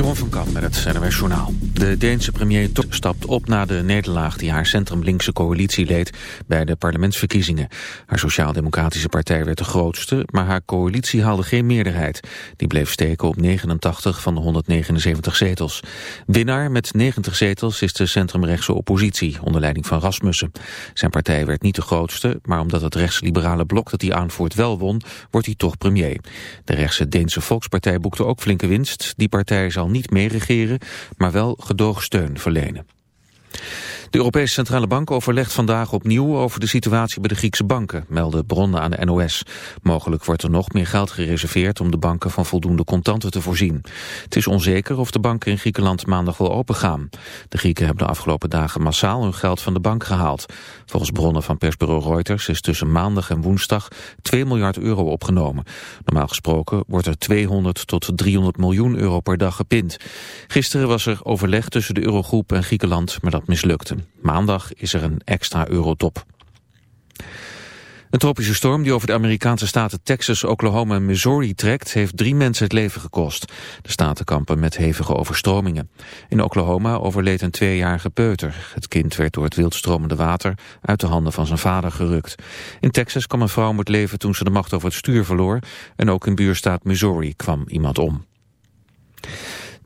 Jeroen van Kamp met het NRS Journaal. De Deense premier stapt op na de nederlaag die haar centrum-linkse coalitie leed bij de parlementsverkiezingen. Haar sociaal-democratische partij werd de grootste, maar haar coalitie haalde geen meerderheid. Die bleef steken op 89 van de 179 zetels. Winnaar met 90 zetels is de centrumrechtse oppositie, onder leiding van Rasmussen. Zijn partij werd niet de grootste, maar omdat het rechtsliberale blok dat hij aanvoert wel won, wordt hij toch premier. De rechtse Deense Volkspartij boekte ook flinke winst. Die partij zal niet meeregeren, maar wel gedoogsteun verlenen. De Europese Centrale Bank overlegt vandaag opnieuw over de situatie bij de Griekse banken, melden bronnen aan de NOS. Mogelijk wordt er nog meer geld gereserveerd om de banken van voldoende contanten te voorzien. Het is onzeker of de banken in Griekenland maandag wel opengaan. De Grieken hebben de afgelopen dagen massaal hun geld van de bank gehaald. Volgens bronnen van persbureau Reuters is tussen maandag en woensdag 2 miljard euro opgenomen. Normaal gesproken wordt er 200 tot 300 miljoen euro per dag gepind. Gisteren was er overleg tussen de Eurogroep en Griekenland, maar dat mislukte. Maandag is er een extra eurotop. Een tropische storm die over de Amerikaanse staten Texas, Oklahoma en Missouri trekt, heeft drie mensen het leven gekost. De staten kampen met hevige overstromingen. In Oklahoma overleed een tweejarige peuter. Het kind werd door het wildstromende water uit de handen van zijn vader gerukt. In Texas kwam een vrouw om het leven toen ze de macht over het stuur verloor. En ook in buurstaat Missouri kwam iemand om.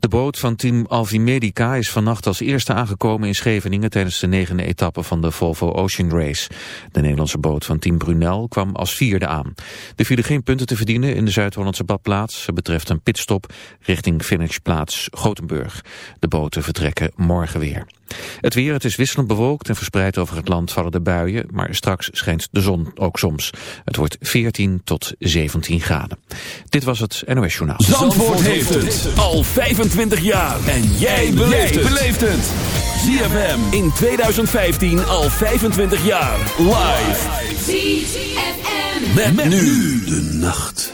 De boot van team Alvimedica is vannacht als eerste aangekomen in Scheveningen tijdens de negende etappe van de Volvo Ocean Race. De Nederlandse boot van team Brunel kwam als vierde aan. Er vielen geen punten te verdienen in de Zuid-Hollandse badplaats. Het betreft een pitstop richting finishplaats Gothenburg. De boten vertrekken morgen weer. Het weer, het is wisselend bewolkt en verspreid over het land vallen de buien, maar straks schijnt de zon ook soms. Het wordt 14 tot 17 graden. Dit was het NOS Journaal. Zandvoort, heeft het al 25 jaar en jij beleeft het. ZFM in 2015 al 25 jaar live. ZFM met nu de nacht.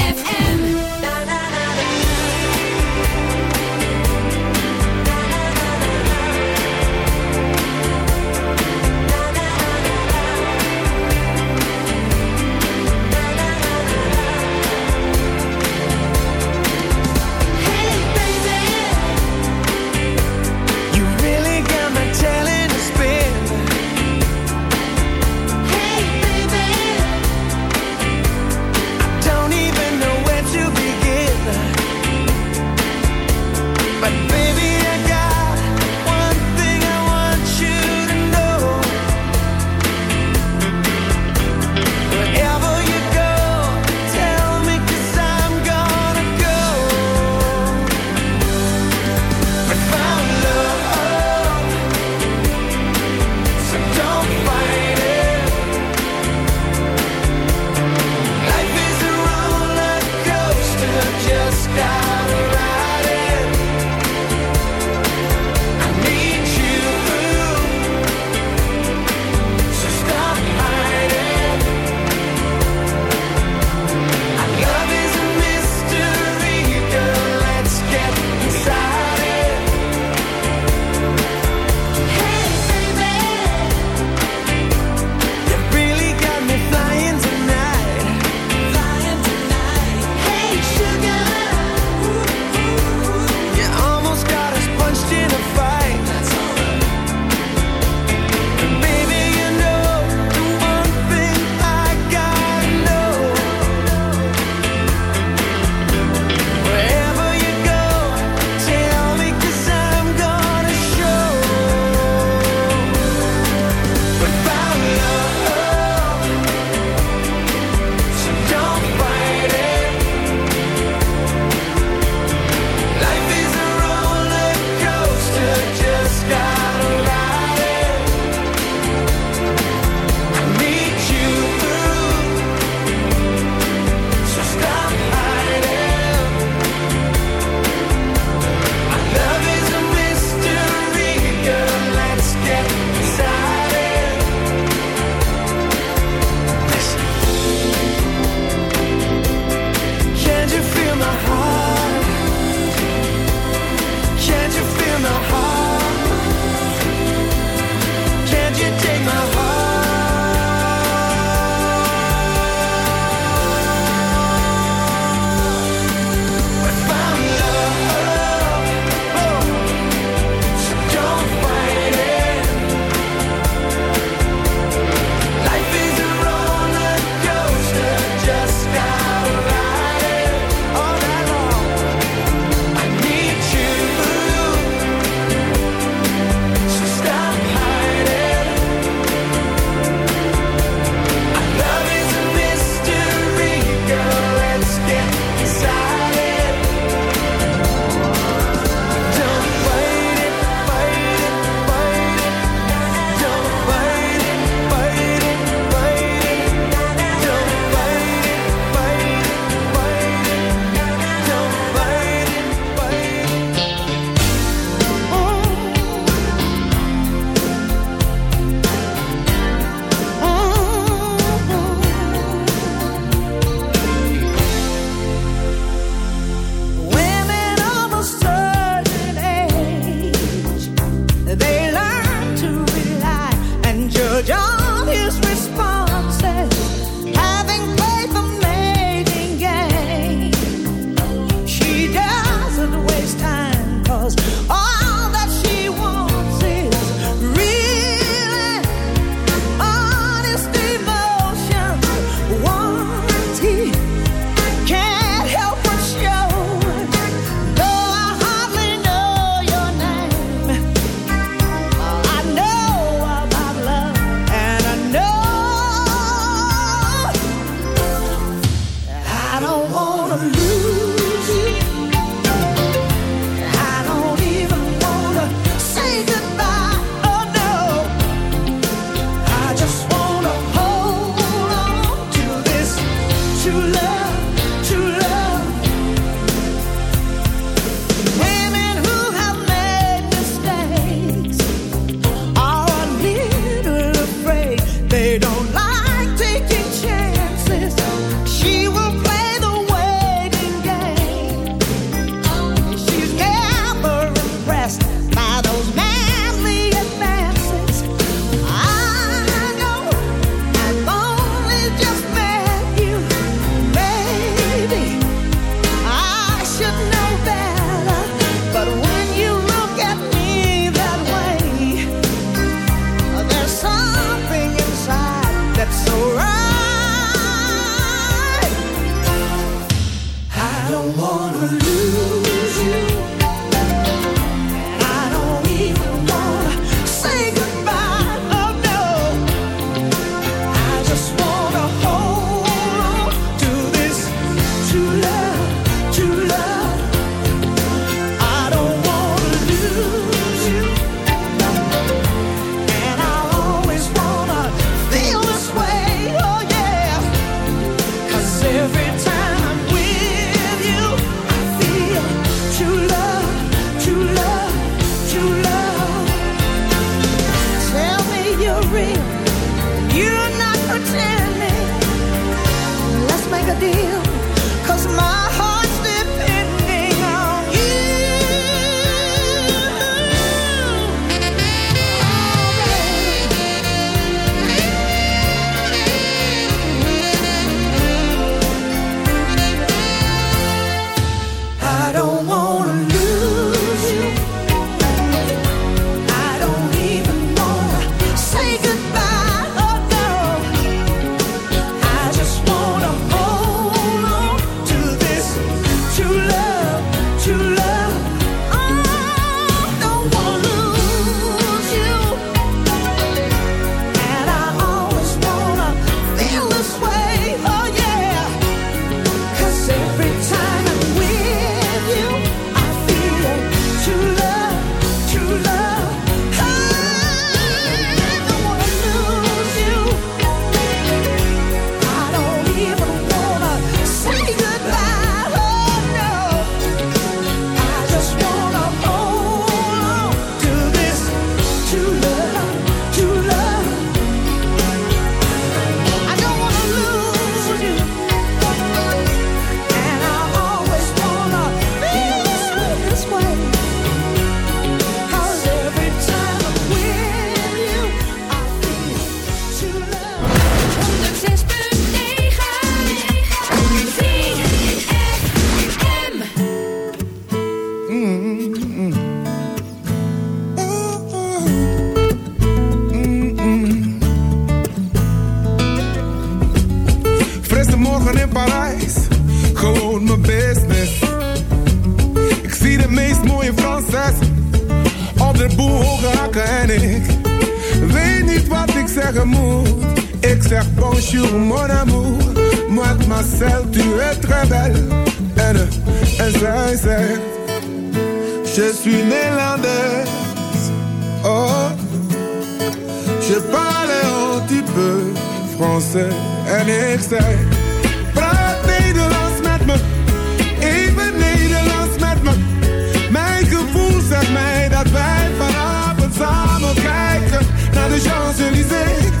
maakt maar tu es très belle. En, en zij zegt, je suis Nederlandaise. Oh, je parle un petit peu français. En ik zei, praat Nederlands met me. Even Nederlands met me. Mijn gevoel zegt mij dat wij vanavond samen kijken naar de Champs-Élysées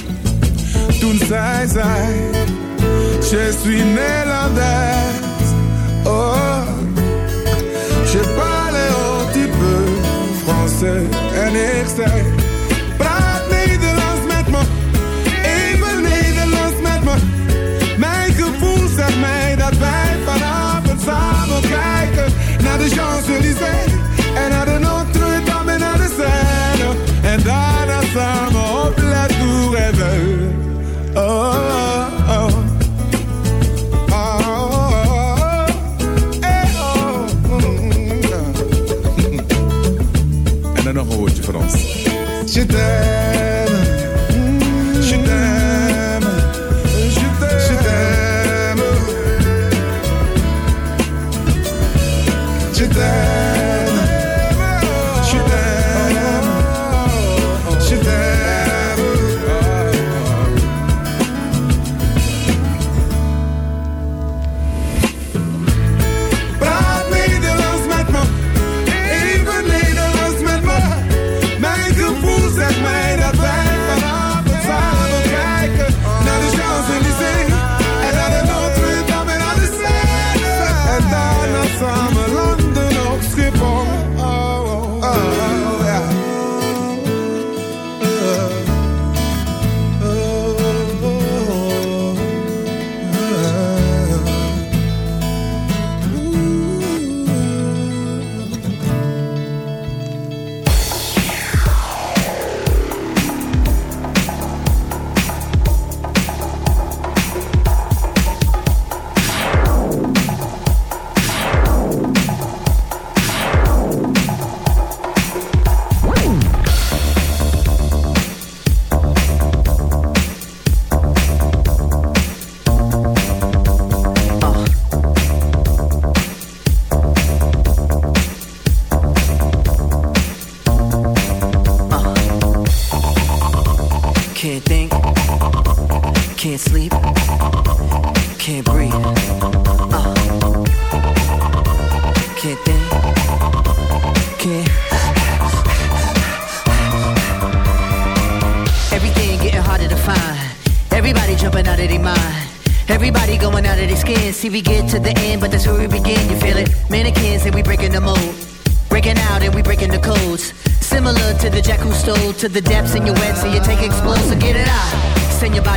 toen zei zij, je suis Nederlands. Oh, je parle un petit peu français. En ik. there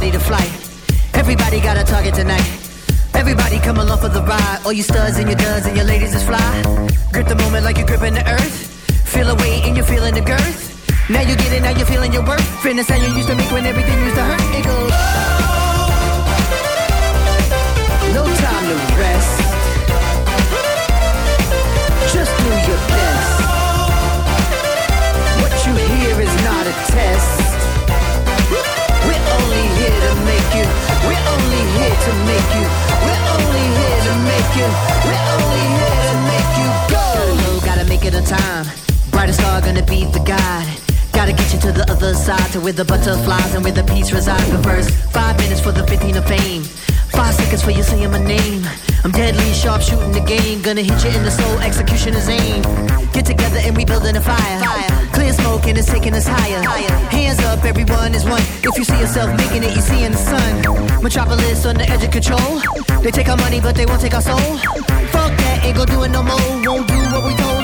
Send to flight. Everybody got a target tonight. Everybody come along for the ride. All you studs and your duds and your ladies is fly. Grip the moment like you're gripping the earth. Feel a weight and you're feeling the girth. Now you get it, now you're feeling your worth. Fitness how you used to make when everything used to hurt. It goes. No time to rest. We're only here to make you. We're only here to make you. We're only here to make you go. Gotta make it on time. Brightest star gonna be the guide. Gotta get you to the other side, to where the butterflies and where the peace resides. But first, five minutes for the 15 of fame. Five seconds for you saying my name. I'm deadly sharp shooting the game. Gonna hit you in the soul, executioner's aim. Get together and we building a fire. fire. Clear smoke and it's taking us higher. higher. Hands up, everyone is one. If you see yourself making it, you see in the sun. Metropolis on the edge of control. They take our money, but they won't take our soul. Fuck that, ain't gonna do it no more. Won't do what we told,